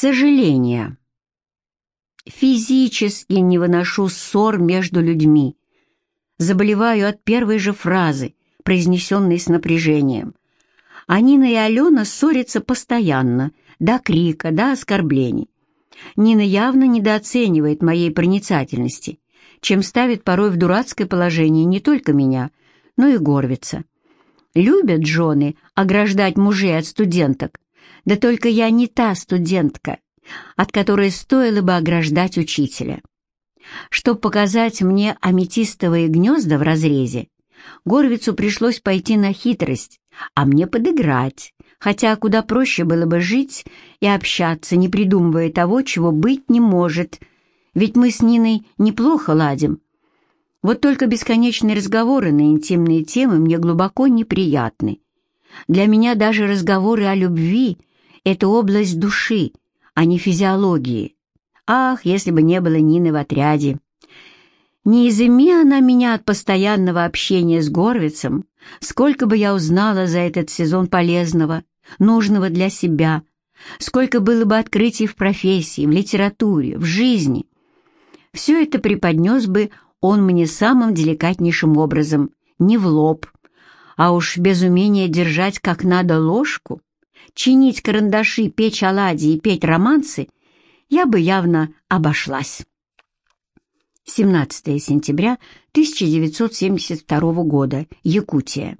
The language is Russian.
Сожаление. Физически не выношу ссор между людьми. Заболеваю от первой же фразы, произнесенной с напряжением. А Нина и Алена ссорятся постоянно, до крика, до оскорблений. Нина явно недооценивает моей проницательности, чем ставит порой в дурацкое положение не только меня, но и Горвица. Любят жены ограждать мужей от студенток, да только я не та студентка, от которой стоило бы ограждать учителя. Чтобы показать мне аметистовые гнезда в разрезе, Горвицу пришлось пойти на хитрость, а мне подыграть, хотя куда проще было бы жить и общаться, не придумывая того, чего быть не может, ведь мы с Ниной неплохо ладим. Вот только бесконечные разговоры на интимные темы мне глубоко неприятны. Для меня даже разговоры о любви — это область души, а не физиологии. Ах, если бы не было Нины в отряде! Не изыми она меня от постоянного общения с Горвицем, сколько бы я узнала за этот сезон полезного, нужного для себя, сколько было бы открытий в профессии, в литературе, в жизни. Все это преподнес бы он мне самым деликатнейшим образом, не в лоб, а уж без умения держать как надо ложку, чинить карандаши, печь оладьи и петь романсы, я бы явно обошлась. 17 сентября 1972 года. Якутия.